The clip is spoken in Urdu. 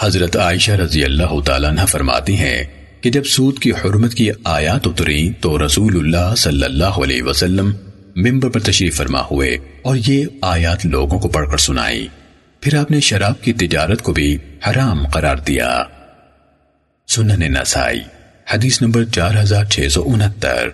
حضرت عائشہ رضی اللہ تعالیٰ عنہ فرماتی ہیں کہ جب سود کی حرمت کی آیات اتری تو رسول اللہ صلی اللہ علیہ وسلم ممبر پر تشریف فرما ہوئے اور یہ آیات لوگوں کو پڑھ کر سنائی۔ پھر آپ نے شراب کی تجارت کو بھی حرام قرار دیا۔ سنن نسائی، حدیث نمبر چار ہزار چھ سو انہتر۔